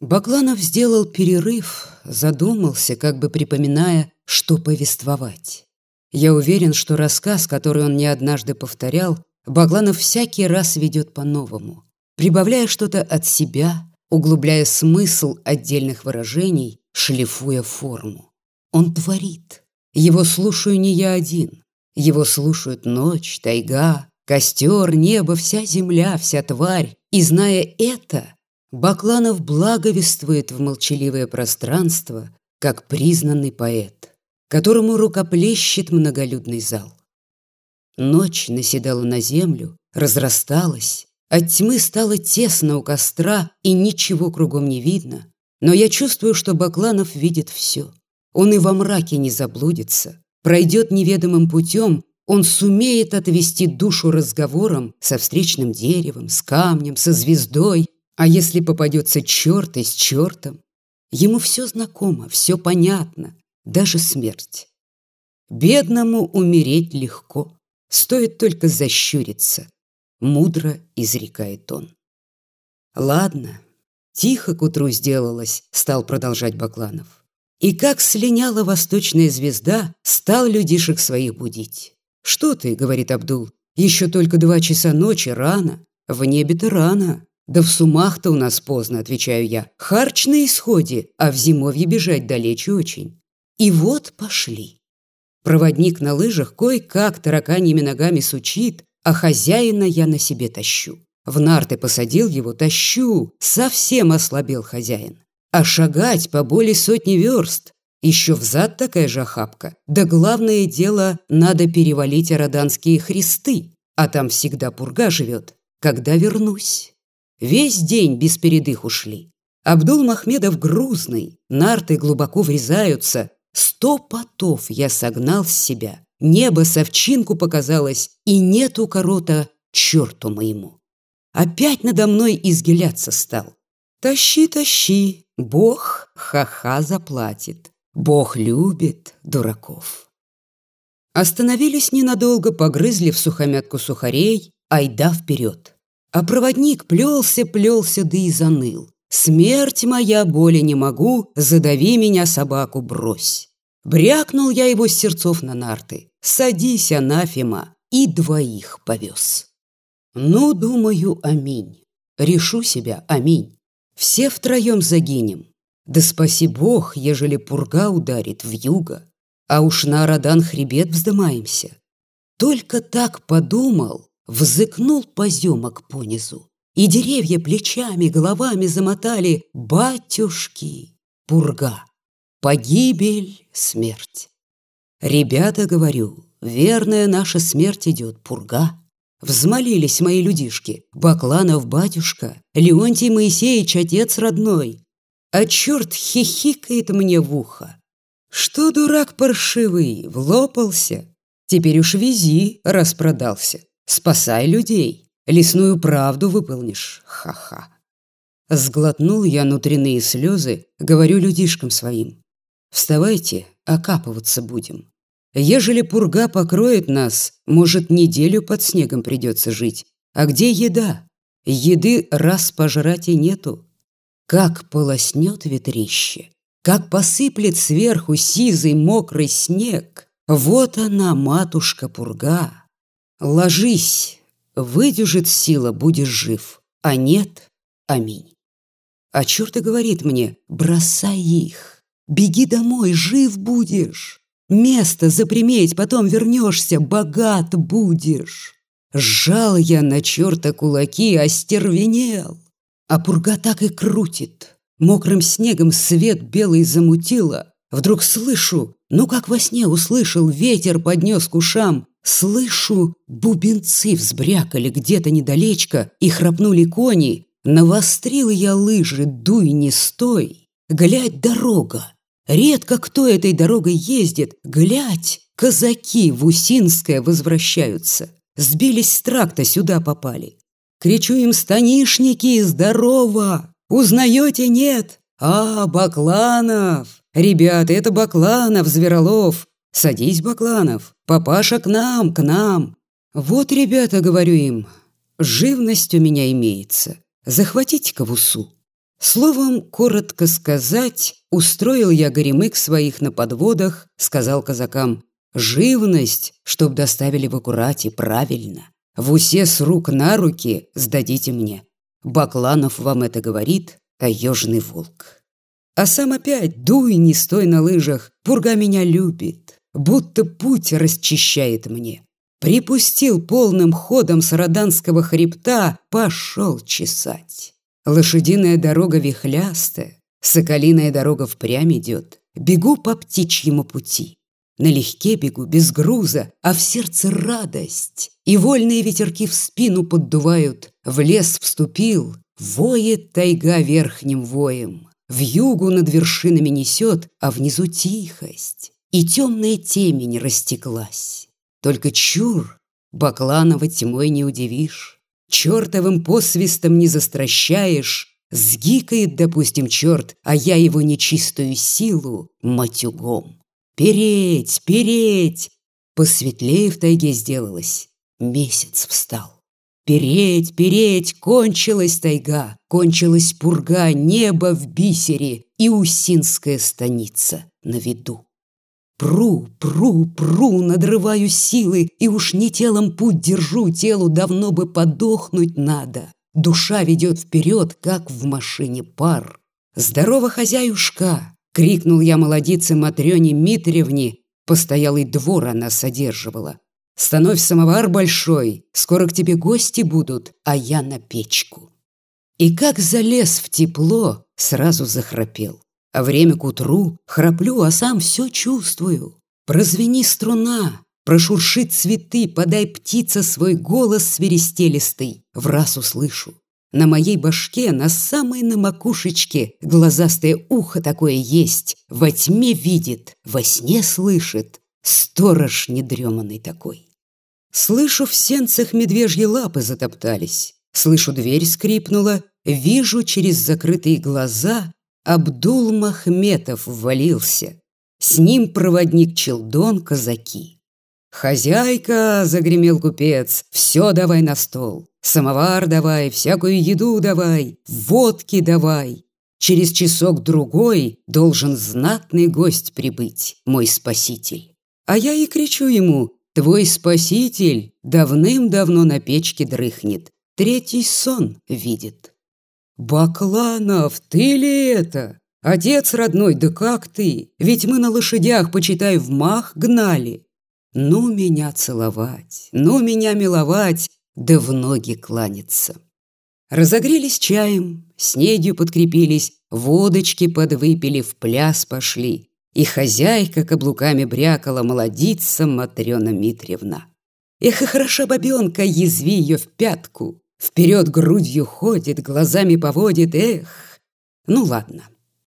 Бакланов сделал перерыв, задумался, как бы припоминая, что повествовать. Я уверен, что рассказ, который он не однажды повторял, Бакланов всякий раз ведет по-новому, прибавляя что-то от себя, углубляя смысл отдельных выражений, шлифуя форму. Он творит. Его слушаю не я один. Его слушают ночь, тайга, костер, небо, вся земля, вся тварь. И зная это, Бакланов благовествует в молчаливое пространство, как признанный поэт, которому рукоплещет многолюдный зал. Ночь наседала на землю, разрасталась, от тьмы стало тесно у костра, и ничего кругом не видно. Но я чувствую, что Бакланов видит все. Он и во мраке не заблудится, пройдет неведомым путем, он сумеет отвести душу разговором со встречным деревом, с камнем, со звездой, а если попадется черт и с чертом? Ему все знакомо, все понятно, даже смерть. Бедному умереть легко, стоит только защуриться, мудро изрекает он. Ладно, тихо к утру сделалось, стал продолжать Бакланов. И как слиняла восточная звезда, стал людишек своих будить. «Что ты?» — говорит Абдул. «Еще только два часа ночи, рано. В небе-то рано. «Да в сумах-то у нас поздно», — отвечаю я. «Харч на исходе, а в зимовье бежать далече очень». И вот пошли. Проводник на лыжах кое-как тараканьими ногами сучит, а хозяина я на себе тащу. В нарты посадил его, тащу, совсем ослабел хозяин. А шагать по более сотни верст. Еще взад такая же охапка. Да главное дело, надо перевалить ороданские христы, а там всегда пурга живет. Когда вернусь? Весь день без передых ушли. Абдул Махмедов грузный, нарты глубоко врезаются. Сто потов я согнал с себя. Небо совчинку показалось, и нету корота черту моему. Опять надо мной изгиляться стал. Тащи, тащи, Бог ха-ха заплатит. Бог любит дураков. Остановились ненадолго, погрызли в сухомятку сухарей, айда вперед. А проводник плелся-плелся, да и заныл. «Смерть моя, боли не могу, задави меня, собаку, брось!» Брякнул я его с сердцов на нарты. «Садись, анафема!» И двоих повез. Ну, думаю, аминь. Решу себя, аминь. Все втроем загинем. Да спаси Бог, ежели пурга ударит в юго. А уж на Арадан хребет вздымаемся. Только так подумал, Взыкнул поземок понизу, И деревья плечами, головами замотали «Батюшки! Пурга! Погибель, смерть!» «Ребята, говорю, верная наша смерть идет, пурга!» Взмолились мои людишки, Бакланов батюшка, Леонтий Моисеевич, отец родной. А черт хихикает мне в ухо. Что дурак паршивый, влопался? Теперь уж вези, распродался. Спасай людей. Лесную правду выполнишь. Ха-ха. Сглотнул я внутренние слезы, говорю людишкам своим. Вставайте, окапываться будем. Ежели пурга покроет нас, может, неделю под снегом придется жить. А где еда? Еды раз пожрать и нету. Как полоснет ветрище, как посыплет сверху сизый мокрый снег. Вот она, матушка пурга. Ложись, выдержит сила, будешь жив, а нет – аминь. А черт и говорит мне, бросай их, беги домой, жив будешь. Место заприметь, потом вернешься, богат будешь. Сжал я на черта кулаки, остервенел. А пурга так и крутит. Мокрым снегом свет белый замутила. Вдруг слышу, ну как во сне услышал, ветер поднес к ушам, Слышу, бубенцы взбрякали где-то недалечко и храпнули кони. Навострил я лыжи, дуй не стой. Глядь, дорога. Редко кто этой дорогой ездит. Глядь, казаки в Усинское возвращаются. Сбились с тракта, сюда попали. Кричу им, станишники, здорово! Узнаете, нет? А, Бакланов! Ребята, это Бакланов, Зверолов. Садись, Бакланов, папаша к нам, к нам. Вот, ребята, говорю им, живность у меня имеется. Захватите-ка в усу. Словом, коротко сказать, устроил я горемык своих на подводах, сказал казакам, живность, чтоб доставили в аккурате правильно. В усе с рук на руки сдадите мне. Бакланов вам это говорит, таежный волк. А сам опять дуй, не стой на лыжах, пурга меня любит, будто путь расчищает мне. Припустил полным ходом с Роданского хребта, пошел чесать. Лошадиная дорога вихлястая, соколиная дорога впрямь идет. Бегу по птичьему пути. Налегке бегу, без груза, а в сердце радость. И вольные ветерки в спину поддувают. В лес вступил, воет тайга верхним воем. В югу над вершинами несет, а внизу тихость. И темная темень растеклась. Только чур, Бакланова тьмой не удивишь. Чертовым посвистом не застращаешь. Сгикает, допустим, черт, а я его нечистую силу матюгом. Переть, переть! Посветлее в тайге сделалось. Месяц встал. Переть, переть, кончилась тайга, кончилась пурга, небо в бисере и Усинская станица на виду. Пру, пру, пру, надрываю силы, и уж не телом путь держу, телу давно бы подохнуть надо. Душа ведет вперед, как в машине пар. «Здорово, хозяюшка!» — крикнул я молодице Матрёне Митревне. Постоялый двор она содерживала. «Становь самовар большой, скоро к тебе гости будут, а я на печку». И как залез в тепло, сразу захрапел. А время к утру храплю, а сам все чувствую. Прозвени струна, прошуршит цветы, подай птица свой голос свиристелистый. В раз услышу. На моей башке, на самой на макушечке, глазастое ухо такое есть. Во тьме видит, во сне слышит. Сторож недреманный такой. Слышу, в сенцах медвежьи лапы затоптались. Слышу, дверь скрипнула. Вижу через закрытые глаза Абдул Махметов ввалился. С ним проводник Челдон казаки. «Хозяйка!» — загремел купец. «Все давай на стол. Самовар давай, всякую еду давай, водки давай. Через часок-другой должен знатный гость прибыть, мой спаситель». А я и кричу ему, «Твой спаситель давным-давно на печке дрыхнет, третий сон видит». «Бакланов, ты ли это? Отец родной, да как ты? Ведь мы на лошадях, почитай, в мах гнали. Ну меня целовать, ну меня миловать, да в ноги кланяться». Разогрелись чаем, снедью подкрепились, водочки подвыпили, в пляс пошли. И хозяйка каблуками брякала молодица Матрена Митревна. Эх, и хороша бабенка, язви ее в пятку. Вперед грудью ходит, глазами поводит, эх. Ну ладно,